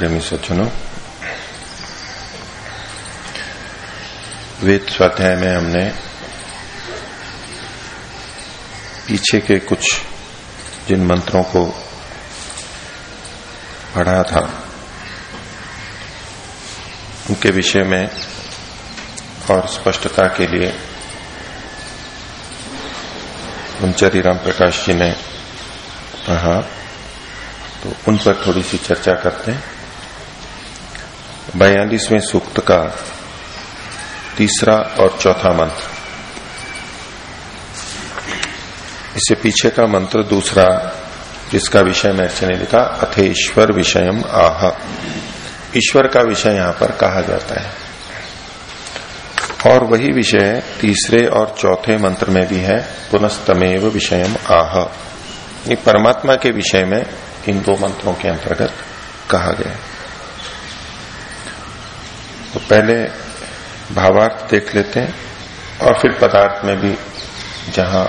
प्रेमी सज्जनों, वेद स्वाध्याय में हमने पीछे के कुछ जिन मंत्रों को पढ़ा था, उनके विषय में और स्पष्टता के लिए उनचरी राम प्रकाश जी ने कहा। तो उन पर थोड़ी सी चर्चा करते हैं। बयालीसवें सूक्त का तीसरा और चौथा मंत्र। इससे पीछे का मंत्र दूसरा, जिसका विषय मैच ने लिखा, अथेश्वर विषयम आह। ईश्वर का विषय यहाँ पर कहा जाता है। और वही विषय तीसरे और चौथे मंत्र में भी है, पुनस्तमेव विषयम आह। ये परमात्मा के विषय में इन दो मंत्रों के अंतर्गत कहा गया तो पहले भावार्थ देख लेते हैं और फिर पदार्थ में भी जहाँ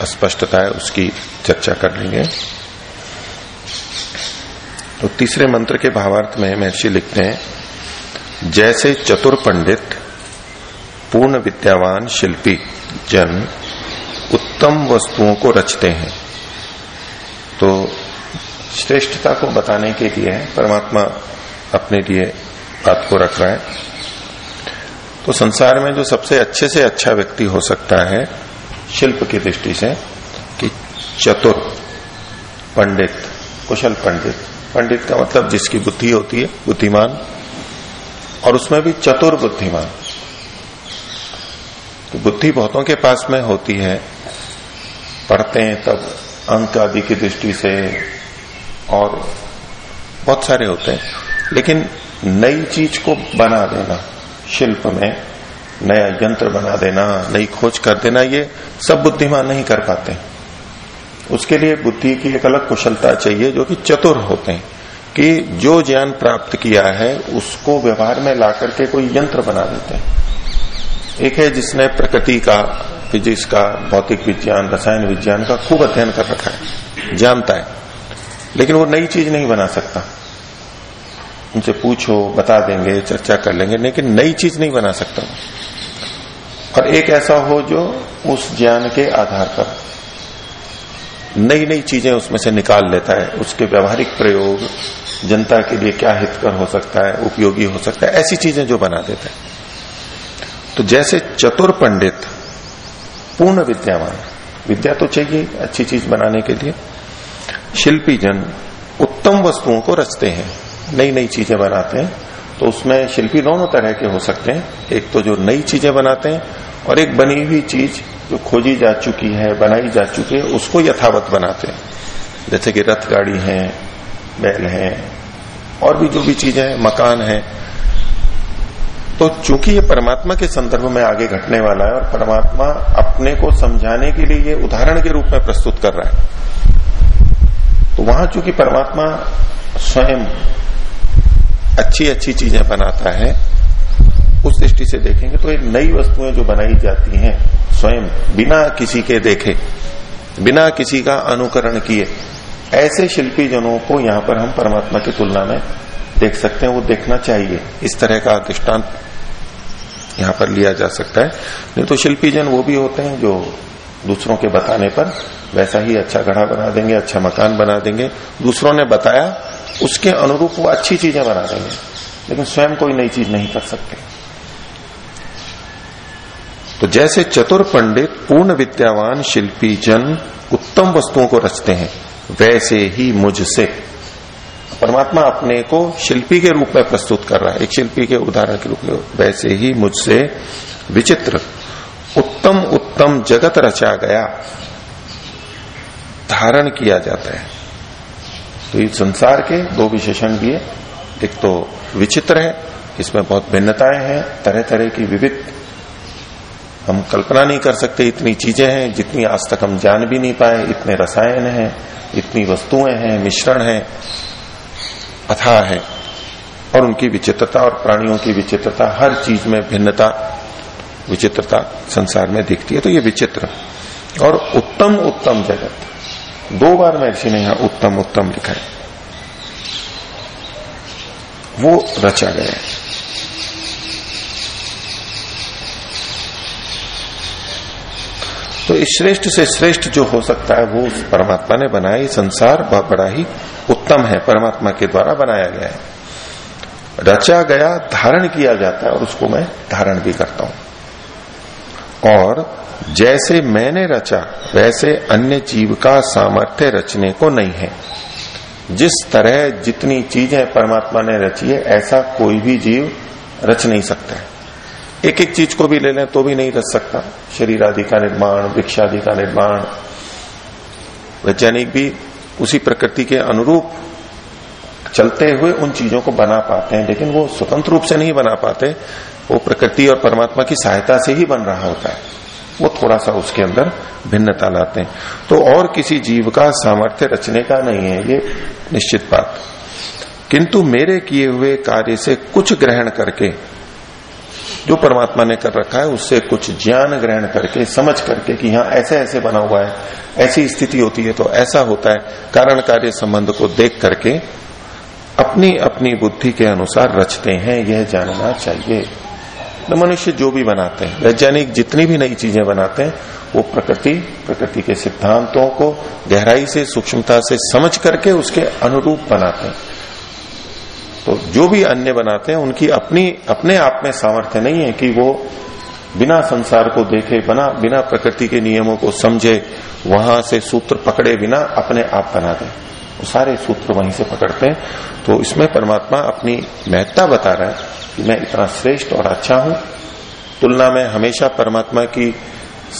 अस्पष्टता है उसकी चर्चा कर लेंगे। तो तीसरे मंत्र के भावार्थ में महर्षि लिखते हैं, जैसे चतुर पंडित, पूर्ण विद्यावान शिल्पी, जन उत्तम वस्तुओं को रचते हैं। तो श्रेष्ठता को बताने के लिए परमात्मा अपने लिए बात को रख रहा है। तो संसार में जो सबसे अच्छे से अच्छा व्यक्ति हो सकता है, शिल्प की दृष्टि से, कि चतुर, पंडित, कुशल पंडित। पंडित का मतलब जिसकी बुद्धि होती है, बुद्धिमान, और उसमें भी चतुर बुद्धिमान। तो बुद्धि बहुतों के पास में होती है, पढ़ते हैं तब अंक आदि की दृष्टि से, और बहुत सारे होते हैं। लेकिन नई चीज़ को बना देना। शिल्प में नया यंत्र बना देना, नई खोज कर देना, ये सब बुद्धिमान नहीं कर पाते। उसके लिए बुद्धि की एक अलग कुशलता चाहिए जो कि चतुर होते हैं, कि जो ज्ञान प्राप्त किया है, उसको व्यवहार में ला करके कोई यंत्र बना देते हैं। एक है जिसने प्रकृति का, फिजिक्स का, भौतिक विज्ञान, रसायन विज्ञान का खूब अध्ययन कर रखा है, जानता है, लेकिन वो नई चीज़ नहीं बना सकता। उनसे पूछो, बता देंगे, चर्चा कर लेंगे, लेकिन नई चीज़ नहीं बना सकता और एक ऐसा हो जो उस ज्ञान के आधार पर नई नई चीज़ें उसमें से निकाल लेता है। उसके व्यवहारिक प्रयोग, जनता के लिए क्या हितकर हो सकता है, उपयोगी हो सकता है, ऐसी चीज़ें जो बना देता है। तो जैसे चतुर पंडित पूर्ण विद्यावान, विद्या तो चाहिए अच्छी चीज़ बनाने के लिए शिल्पी जन उत्तम वस्तुओं को रचते हैं। नई नई चीज़ें बनाते हैं तो उसमें शिल्पी दोनों तरह के हो सकते हैं। एक तो जो नई चीज़ें बनाते हैं और एक बनी हुई चीज़ जो खोजी जा चुकी है, बनाई जा चुकी है, उसको यथावत बनाते हैं। जैसे कि रथ गाड़ी है, बैल है, और भी जो भी चीज़ें हैं, मकान है। तो चूँकि ये परमात्मा के संदर्भ में आगे घटने वाला है और परमात्मा अपने को समझाने के लिए ये उदाहरण के रूप में प्रस्तुत कर रहा है तो वहाँ चूँकि परमात्मा स्वयं अच्छी अच्छी चीज़ें बनाता है, उस दृष्टि से देखेंगे तो ये नई वस्तुएँ जो बनाई जाती हैं, स्वयं बिना किसी के देखे, बिना किसी का अनुकरण किए, ऐसे शिल्पी जनों को यहाँ पर हम परमात्मा की तुलना में देख सकते हैं, वो देखना चाहिए, इस तरह का दृष्टांत यहाँ पर लिया जा सकता है। नहीं तो शिल्पी जन वो भी होते हैं जो दूसरों के बताने पर वैसा ही अच्छा घड़ा बना देंगे अच्छा मकान बना देंगे। दूसरों ने बताया उसके अनुरूप वो अच्छी चीज़ें बना देंगे लेकिन स्वयं कोई नई चीज़ नहीं कर सकते। तो जैसे चतुर पंडित, पूर्ण विद्यावान, शिल्पी जन उत्तम वस्तुओं को रचते हैं, वैसे ही मुझसे। परमात्मा अपने को शिल्पी के रूप में प्रस्तुत कर रहा है। एक शिल्पी के उदाहरण के रूप में, वैसे ही मुझसे विचित्र, उत्तम उत्तम जगत रचा गया, धारण किया जाता है। तो ये संसार के दो विशेषण दिए एक तो विचित्र है, इसमें बहुत भिन्नताएँ हैं तरह तरह की विविध। हम कल्पना नहीं कर सकते इतनी चीज़ें हैं, जितनी आज तक हम जान भी नहीं पाए, इतने रसायन हैं, इतनी वस्तुएँ हैं, मिश्रण है, अथा है। और उनकी विचित्रता और प्राणियों की विचित्रता, हर चीज़ में भिन्नता, विचित्रता संसार में दिखती है तो ये विचित्र। और उत्तम उत्तम जगत। दो बार महर्षि ने यहाँ उत्तम उत्तम लिखा है। वो रचा गया है। तो इस श्रेष्ठ से श्रेष्ठ जो हो सकता है, वो परमात्मा ने बनाया। ही संसार बड़ा ही उत्तम है, परमात्मा के द्वारा बनाया गया है। रचा गया, धारण किया जाता है, और उसको मैं धारण भी करता हूँ। और जैसे मैंने रचा, वैसे अन्य जीव का सामर्थ्य रचने को नहीं है। जिस तरह जितनी चीज़ें परमात्मा ने रची है, ऐसा कोई भी जीव रच नहीं सकता है। एक एक चीज़ को भी ले लें तो भी नहीं रच सकता। शरीर आदि का निर्माण, वृक्ष आदि का निर्माण, वैज्ञानिक भी उसी प्रकृति के अनुरूप चलते हुए उन चीज़ों को बना पाते हैं, लेकिन वो स्वतंत्र रूप से नहीं बना पाते। वो प्रकृति और परमात्मा की सहायता से ही बन रहा होता है। वो थोड़ा सा उसके अंदर भिन्नता लाते हैं। तो और किसी जीव का सामर्थ्य रचने का नहीं है, ये निश्चित बात। किंतु मेरे किए हुए कार्य से कुछ ग्रहण करके, जो परमात्मा ने कर रखा है, उससे कुछ ज्ञान ग्रहण करके, समझ करके कि हाँ ऐसे ऐसे बना हुआ है, ऐसी स्थिति होती है तो ऐसा होता है, कारण कार्य संबंध को देख करके अपनी अपनी बुद्धि के अनुसार रचते हैं, यह जानना चाहिए। तो मनुष्य जो भी बनाते हैं, वैज्ञानिक जितनी भी नई चीज़ें बनाते हैं, वो प्रकृति प्रकृति के सिद्धांतों को गहराई से, सूक्ष्मता से समझ करके उसके अनुरूप बनाते हैं। तो जो भी अन्य बनाते हैं, उनकी अपनी, अपने आप में सामर्थ्य नहीं है कि वो बिना संसार को देखे, बना, बिना प्रकृति के नियमों को समझे, वहाँ से सूत्र पकड़े बिना अपने आप बना दे। वो सारे सूत्र वहीं से पकड़ते हैं। तो इसमें परमात्मा अपनी महत्ता बता रहा है। कि मैं इतना श्रेष्ठ और अच्छा हूँ। तुलना में हमेशा परमात्मा की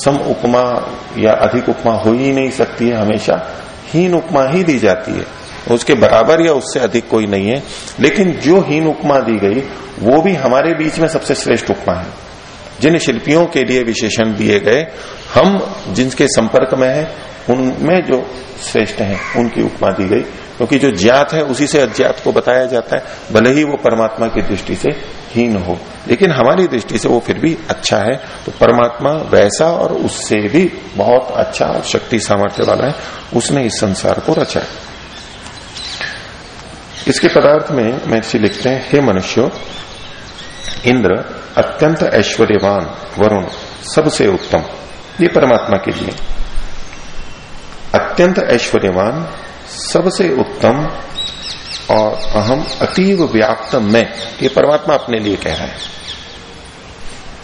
सम उपमा या अधिक उपमा हो ही नहीं सकती है, हमेशा हीन उपमा ही दी जाती है। उसके बराबर या उससे अधिक कोई नहीं है। लेकिन जो हीन उपमा दी गई, वो भी हमारे बीच में सबसे श्रेष्ठ उपमा है। जिन शिल्पियों के लिए विशेषण दिए गए, हम जिनके संपर्क में है, उनमें जो श्रेष्ठ हैं, उनकी उपमा दी गई। क्योंकि तो जो ज्ञात है, उसी से अज्ञात को बताया जाता है, भले ही वो परमात्मा की दृष्टि से हीन हो। लेकिन हमारी दृष्टि से वो फिर भी अच्छा है। तो परमात्मा वैसा और उससे भी बहुत अच्छा और शक्ति सामर्थ्य वाला है। उसने इस संसार को रचा है। इसके पदार्थ में महर्षि लिखते हैं, हे मनुष्य इंद्र अत्यंत ऐश्वर्यवान, वरुण, सबसे उत्तम। ये परमात्मा के लिए। अत्यंत ऐश्वर्यवान, सबसे उत्तम और अहम, अतीव व्याप्त मैं। ये परमात्मा अपने लिए कह रहा है।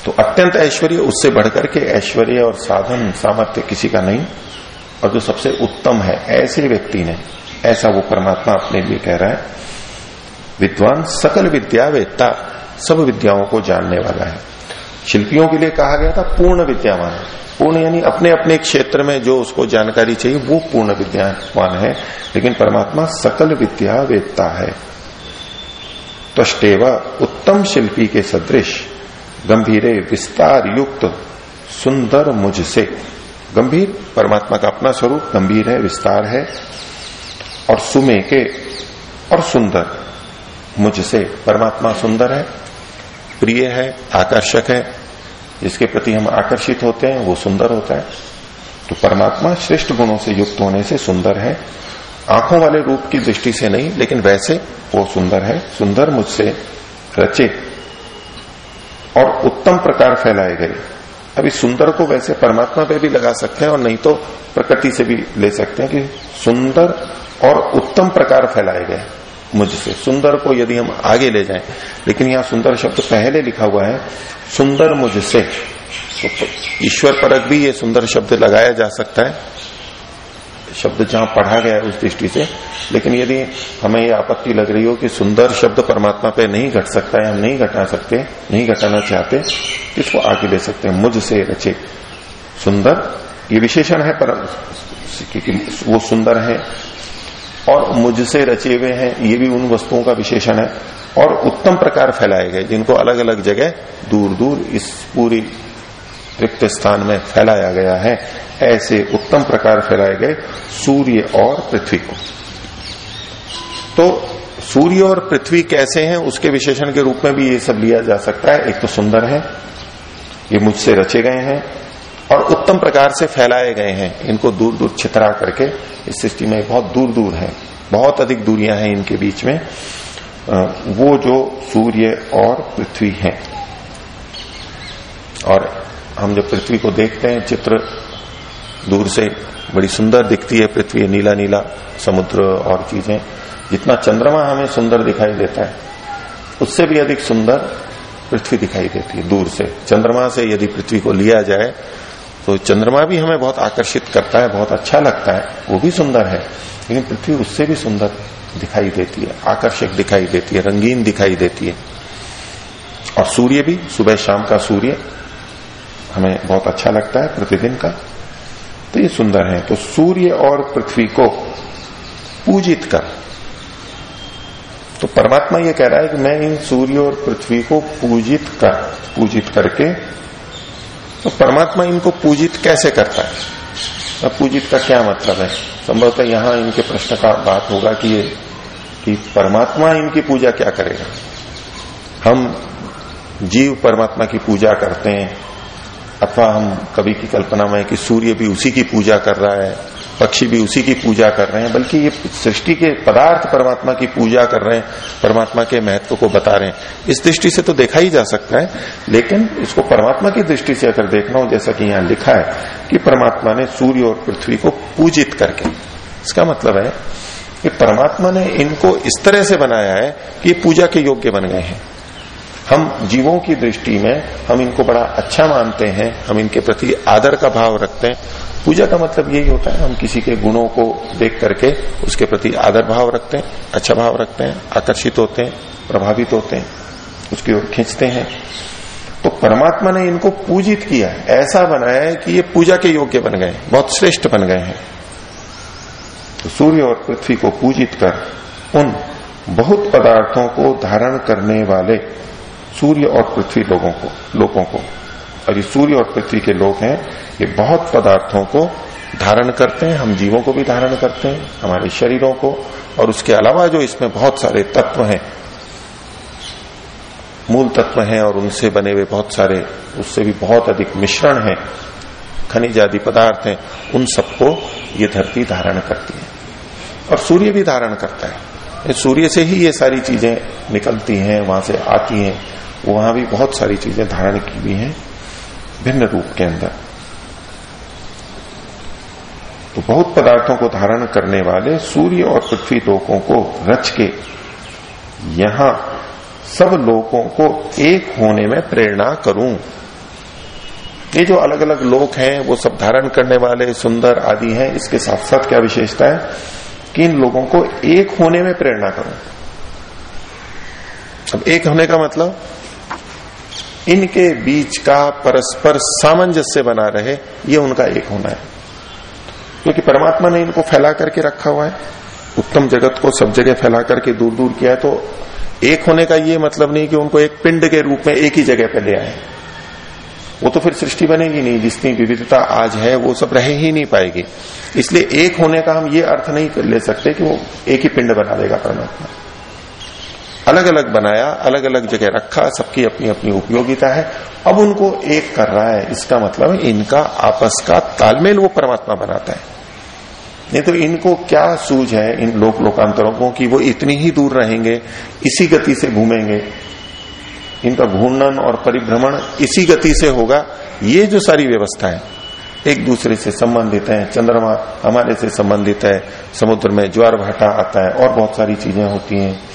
तो अत्यंत ऐश्वर्य, उससे बढ़कर के ऐश्वर्य और साधन, सामर्थ्य किसी का नहीं। और जो सबसे उत्तम है, ऐसे व्यक्ति ने, ऐसा वो परमात्मा अपने लिए कह रहा है। विद्वान सकल विद्या वेत्ता। सब विद्याओं को जानने वाला है। शिल्पियों के लिए कहा गया था पूर्ण विद्यावान। पूर्ण यानी अपने अपने क्षेत्र में जो उसको जानकारी चाहिए, वो पूर्ण विद्यावान है। लेकिन परमात्मा सकल विद्या वेदता है। त्वष्टेव उत्तम शिल्पी के सदृश, गंभीरे विस्तार युक्त, सुंदर मुझसे। गंभीर, परमात्मा का अपना स्वरूप, गंभीर है, विस्तार है। और सुमे के, और सुंदर मुझसे। परमात्मा सुंदर है प्रिय है, आकर्षक है, जिसके प्रति हम आकर्षित होते हैं, वो सुंदर होता है। तो परमात्मा श्रेष्ठ गुणों से युक्त होने से सुंदर है। आँखों वाले रूप की दृष्टि से नहीं, लेकिन वैसे वो सुंदर है, सुंदर मुझसे रचे और उत्तम प्रकार फैलाए गए। अभी सुंदर को वैसे परमात्मा पे भी लगा सकते हैं और नहीं तो प्रकृति से भी ले सकते हैं कि सुंदर और उत्तम प्रकार फैलाए गए। मुझसे। सुंदर को यदि हम आगे ले जाएँ, लेकिन यहाँ सुंदर शब्द पहले लिखा हुआ है, सुंदर मुझसे। तो ईश्वर परक भी ये सुंदर शब्द लगाया जा सकता है। शब्द जहाँ पढ़ा गया है उस दृष्टि से, लेकिन यदि हमें ये आपत्ति लग रही हो कि सुंदर शब्द परमात्मा पे नहीं घट सकता है हम नहीं घटा सकते, नहीं घटाना चाहते इसको आगे ले सकते हैं। मुझसे रचे सुंदर, ये विशेषण है पर, क्योंकि वो सुंदर है और मुझसे रचे हुए हैं, ये भी उन वस्तुओं का विशेषण है। और उत्तम प्रकार फैलाए गए, जिनको अलग अलग जगह दूर दूर इस पूरी रिक्त स्थान में फैलाया गया है। ऐसे उत्तम प्रकार फैलाए गए सूर्य और पृथ्वी को। तो सूर्य और पृथ्वी कैसे हैं, उसके विशेषण के रूप में भी ये सब लिया जा सकता है। एक तो सुंदर है, ये मुझसे रचे गए हैं और उत्तम प्रकार से फैलाए गए हैं। इनको दूर दूर छितरा करके इस सृष्टि में बहुत दूर दूर है। बहुत अधिक दूरियाँ हैं इनके बीच में। वो जो सूर्य और पृथ्वी है। और हम जब पृथ्वी को देखते हैं, चित्र दूर से बड़ी सुंदर दिखती है पृथ्वी नीला नीला समुद्र और चीज़ें। जितना चंद्रमा हमें सुंदर दिखाई देता है, उससे भी अधिक सुंदर पृथ्वी दिखाई देती है दूर से। चंद्रमा से यदि पृथ्वी को लिया जाए तो चंद्रमा भी हमें बहुत आकर्षित करता है, बहुत अच्छा लगता है। वो भी सुंदर है, लेकिन पृथ्वी उससे भी सुंदर दिखाई देती है, आकर्षक दिखाई देती है, रंगीन दिखाई देती है। और सूर्य भी, सुबह शाम का सूर्य हमें बहुत अच्छा लगता है प्रतिदिन का। तो ये सुंदर है। तो सूर्य और पृथ्वी को पूजित कर। तो परमात्मा ये कह रहा है कि मैं इन सूर्य और पृथ्वी को पूजित कर, पूजित करके तो परमात्मा इनको पूजित कैसे करता है? पूजित का क्या मतलब है? संभवतः यहाँ इनके प्रश्न का बात होगा कि ये, कि परमात्मा इनकी पूजा क्या करेगा? हम जीव परमात्मा की पूजा करते हैं, अथवा हम कभी की कल्पना में कि सूर्य भी उसी की पूजा कर रहा है पक्षी भी उसी की पूजा कर रहे हैं, बल्कि ये सृष्टि के पदार्थ परमात्मा की पूजा कर रहे हैं, परमात्मा के महत्व को बता रहे हैं। इस दृष्टि से तो देखा ही जा सकता है, लेकिन इसको परमात्मा की दृष्टि से अगर देखना हो, जैसा कि यहाँ लिखा है, कि परमात्मा ने सूर्य और पृथ्वी को पूजित करके, इसका मतलब है कि परमात्मा ने इनको इस तरह से बनाया है कि पूजा के योग्य बन गए हैं। हम जीवों की दृष्टि में हम इनको बड़ा अच्छा मानते हैं, हम इनके प्रति आदर का भाव रखते हैं। पूजा का मतलब यही होता है, हम किसी के गुणों को देख करके उसके प्रति आदर भाव रखते हैं अच्छा भाव रखते हैं, आकर्षित होते हैं, प्रभावित होते हैं, उसकी ओर खींचते हैं। तो परमात्मा ने इनको पूजित किया ऐसा बनाया है कि ये पूजा के योग्य बन गए, बहुत श्रेष्ठ बन गए हैं। तो सूर्य और पृथ्वी को पूजित कर उन बहुत पदार्थों को धारण करने वाले सूर्य और पृथ्वी लोगों को लोगों को। और ये सूर्य और पृथ्वी के लोग हैं, ये बहुत पदार्थों को धारण करते हैं, हम जीवों को भी धारण करते हैं, हमारे शरीरों को, और उसके अलावा जो इसमें बहुत सारे तत्व हैं, मूल तत्व हैं, और उनसे बने हुए बहुत सारे, उससे भी बहुत अधिक मिश्रण है, खनिज आदि पदार्थ हैं, उन सबको ये धरती धारण करती है। और सूर्य भी धारण करता है। सूर्य से ही ये सारी चीज़ें निकलती हैं, वहाँ से आती हैं। वहाँ भी बहुत सारी चीज़ें धारण की हुई हैं, भिन्न रूप के अंदर। तो बहुत पदार्थों को धारण करने वाले सूर्य और पृथ्वी लोकों को रच के यहाँ सब लोगों को एक होने में प्रेरणा करूँ। ये जो अलग अलग लोक हैं, वो सब धारण करने वाले सुंदर आदि हैं, इसके साथ साथ क्या विशेषता है? कि इन लोगों को एक होने में प्रेरणा करूँ। अब एक होने का मतलब इनके बीच का परस्पर सामंजस्य बना रहे, ये उनका एक होना है। क्योंकि परमात्मा ने इनको फैला करके रखा हुआ है। उत्तम जगत को सब जगह फैला करके दूर दूर किया है तो एक होने का ये मतलब नहीं कि उनको एक पिंड के रूप में एक ही जगह पे ले आए। वो तो फिर सृष्टि बनेगी नहीं, जितनी विविधता आज है, वो सब रह ही नहीं पाएगी। इसलिए एक होने का हम ये अर्थ नहीं ले सकते कि वो एक ही पिंड बना देगा परमात्मा। अलग अलग बनाया अलग अलग जगह रखा, सबकी अपनी अपनी उपयोगिता है। अब उनको एक कर रहा है, इसका मतलब है इनका आपस का तालमेल वो परमात्मा बनाता है। नहीं तो इनको क्या सूझ है इन लोक लोकांतरों को कि, वो इतनी ही दूर रहेंगे, इसी गति से घूमेंगे। इनका घूर्णन और परिभ्रमण इसी गति से होगा, ये जो सारी व्यवस्था है, एक दूसरे से संबंधित है। चंद्रमा हमारे से संबंधित है, समुद्र में ज्वार भाटा आता है, और बहुत सारी चीज़ें होती हैं।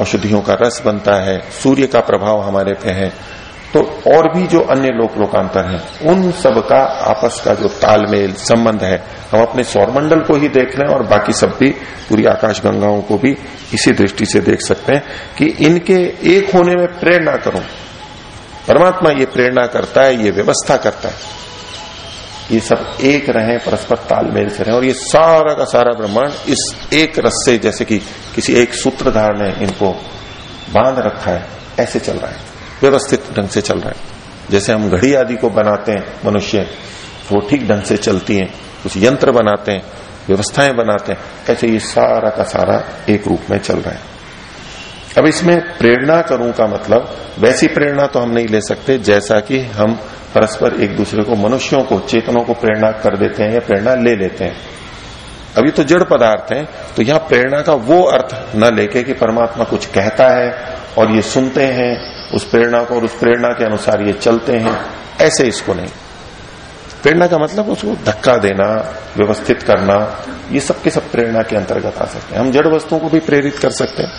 औषधियों का रस बनता है, सूर्य का प्रभाव हमारे पे है तो और भी जो अन्य लोक लोकांतर हैं, उन सब का आपस का जो तालमेल, संबंध है, हम अपने सौरमंडल को ही देख रहे हैं और बाकी सब भी, पूरी आकाश गंगाओं को भी इसी दृष्टि से देख सकते हैं कि इनके एक होने में प्रेरणा करूँ। परमात्मा ये प्रेरणा करता है, ये व्यवस्था करता है। ये सब एक रहे, परस्पर तालमेल से रहे, और ये सारा का सारा ब्रह्मांड इस एक रस से जैसे कि किसी एक सूत्रधार ने इनको बाँध रखा है, ऐसे चल रहा है, व्यवस्थित ढंग से चल रहा है। जैसे हम घड़ी आदि को बनाते हैं, मनुष्य, वो ठीक ढंग से चलती हैं, कुछ यंत्र बनाते हैं, व्यवस्थाएँ बनाते हैं, ऐसे ये सारा का सारा एक रूप में चल रहा है। अब इसमें प्रेरणा करूँ का मतलब वैसी प्रेरणा तो हम नहीं ले सकते, जैसा कि हम परस्पर एक दूसरे को, मनुष्यों को, चेतनों को प्रेरणा कर देते हैं या प्रेरणा ले लेते हैं। अभी तो जड़ पदार्थ है तो यहाँ प्रेरणा का वो अर्थ न लेके कि परमात्मा कुछ कहता है और ये सुनते हैं, उस प्रेरणा को और उस प्रेरणा के अनुसार ये चलते हैं, ऐसे इसको नहीं। प्रेरणा का मतलब उसको धक्का देना, व्यवस्थित करना, ये सब के सब प्रेरणा के अंतर्गत आ सकते हैं। हम जड़ वस्तुओं को भी प्रेरित कर सकते हैं।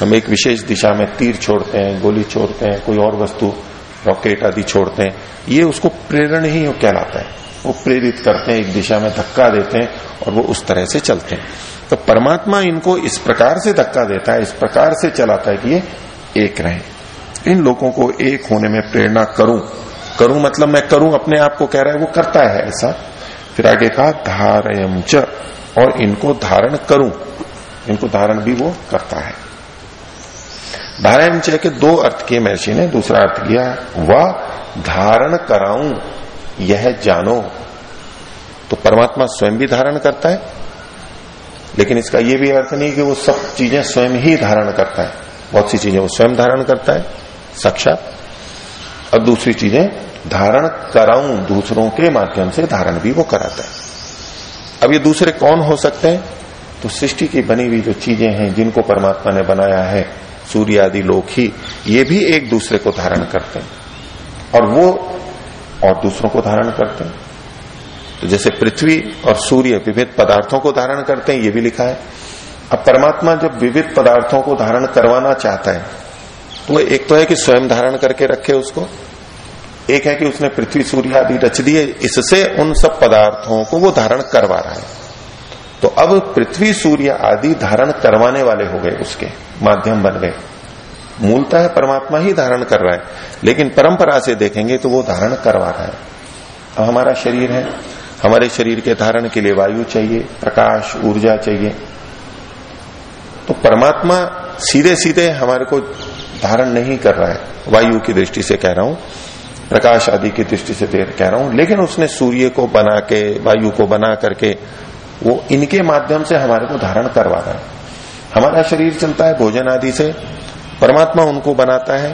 हम एक विशेष दिशा में तीर छोड़ते हैं, गोली छोड़ते हैं, कोई और वस्तु, रॉकेट आदि छोड़ते हैं, ये उसको प्रेरण ही कहलाता है। वो प्रेरित करते हैं, एक दिशा में धक्का देते हैं और वो उस तरह से चलते हैं। तो परमात्मा इनको इस प्रकार से धक्का देता है, इस प्रकार से चलाता है कि ये एक रहे। इन लोगों को एक होने में प्रेरणा करूँ। करूँ मतलब मैं करूँ, अपने आप को कह रहा है, वो करता है ऐसा। फिर आगे कहा धारयम च, और इनको धारण करूँ। इनको धारण भी वो करता है। धारण च के दो अर्थ किए महर्षि ने, दूसरा अर्थ किया, वह, धारण कराऊं, यह जानो। तो परमात्मा स्वयं भी धारण करता है, लेकिन इसका यह भी अर्थ नहीं कि वो सब चीज़ें स्वयं ही धारण करता है। बहुत सी चीज़ें वो स्वयं धारण करता है, साक्षात। और दूसरी चीज़ें, धारण कराऊं, दूसरों के माध्यम से धारण भी वो कराता है। अब ये दूसरे कौन हो सकते हैं? तो सृष्टि की बनी हुई जो चीज़ें हैं, जिनको परमात्मा ने बनाया है सूर्य आदि लोग ही, ये भी एक दूसरे को धारण करते हैं। और वो और दूसरों को धारण करते हैं। तो जैसे पृथ्वी और सूर्य विविध पदार्थों को धारण करते हैं, ये भी लिखा है। अब परमात्मा जब विविध पदार्थों को धारण करवाना चाहता है तो एक तो है कि स्वयं धारण करके रखे उसको, एक है कि उसने पृथ्वी सूर्य आदि रच दिए, इससे उन सब पदार्थों को वो धारण करवा रहा है। तो अब पृथ्वी, सूर्य आदि धारण करवाने वाले हो गए उसके माध्यम बन गए। मूलता है परमात्मा ही धारण कर रहा है, लेकिन परंपरा से देखेंगे तो वो धारण करवा रहा है। अब हमारा शरीर है, हमारे शरीर के धारण के लिए वायु चाहिए, प्रकाश, ऊर्जा चाहिए। तो परमात्मा सीधे सीधे हमारे को धारण नहीं कर रहा है, वायु की दृष्टि से कह रहा हूँ, प्रकाश आदि की दृष्टि से कह रहा हूँ, लेकिन उसने सूर्य को बना के, वायु को बना करके वो इनके माध्यम से हमारे को धारण करवा रहा है। हमारा शरीर चलता है भोजन आदि से, परमात्मा उनको बनाता है।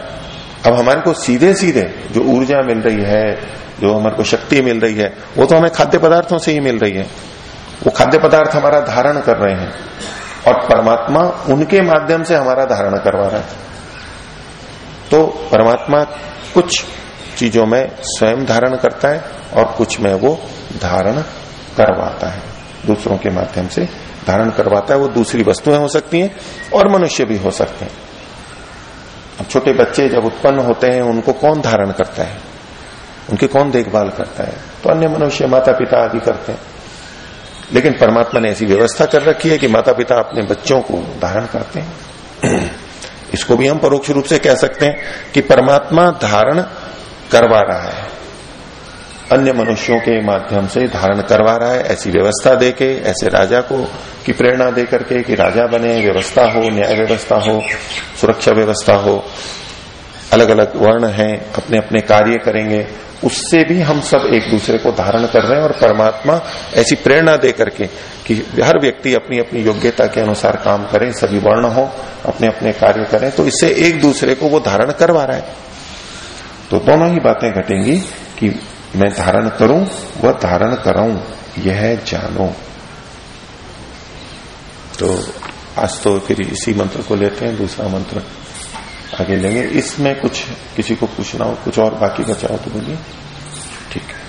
अब हमारे को सीधे सीधे जो ऊर्जा मिल रही है, जो हमारे को शक्ति मिल रही है, वो तो हमें खाद्य पदार्थों से ही मिल रही है। वो खाद्य पदार्थ हमारा धारण कर रहे हैं और परमात्मा उनके माध्यम से हमारा धारण करवा रहा है। तो परमात्मा कुछ चीज़ों में स्वयं धारण करता है और कुछ में वो धारण करवाता है। दूसरों के माध्यम से धारण करवाता है, वो दूसरी वस्तुएँ हो सकती हैं और मनुष्य भी हो सकते हैं। अब छोटे बच्चे जब उत्पन्न होते हैं, उनको कौन धारण करता है? उनकी कौन देखभाल करता है? तो अन्य मनुष्य माता पिता आदि करते हैं। लेकिन परमात्मा ने ऐसी व्यवस्था कर रखी है कि माता पिता अपने बच्चों को धारण करते हैं। इसको भी हम परोक्ष रूप से कह सकते हैं कि परमात्मा धारण करवा रहा है। अन्य मनुष्यों के माध्यम से धारण करवा रहा है, ऐसी व्यवस्था देके ऐसे राजा को की प्रेरणा दे करके कि राजा बने, व्यवस्था हो, न्याय व्यवस्था हो, सुरक्षा व्यवस्था हो अलग अलग वर्ण हैं अपने अपने कार्य करेंगे, उससे भी हम सब एक दूसरे को धारण कर रहे हैं और परमात्मा ऐसी प्रेरणा दे करके कि हर व्यक्ति अपनी अपनी योग्यता के अनुसार काम करे, सभी वर्ण हो अपने अपने कार्य करें तो इससे एक दूसरे को वो धारण करवा रहा है। तो दोनों ही बातें घटेंगी कि मैं धारण करूँ वह धारण कराऊं, यह जानो। तो आज तो फिर इसी मंत्र को लेते हैं, दूसरा मंत्र आगे लेंगे। इसमें कुछ किसी को पूछना हो, कुछ और बाकी बचाओ तो बोलिए। ठीक है।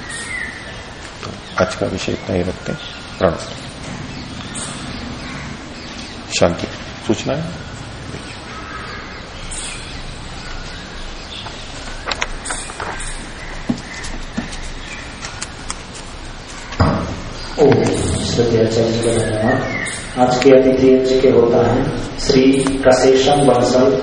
तो आज का विषय इतना ही रखते हैं। प्रणव शांति। सूचना है? श्रद्धाचार्य का धन्यवाद आज के अतिथि के होता है श्री कशेशम बंसल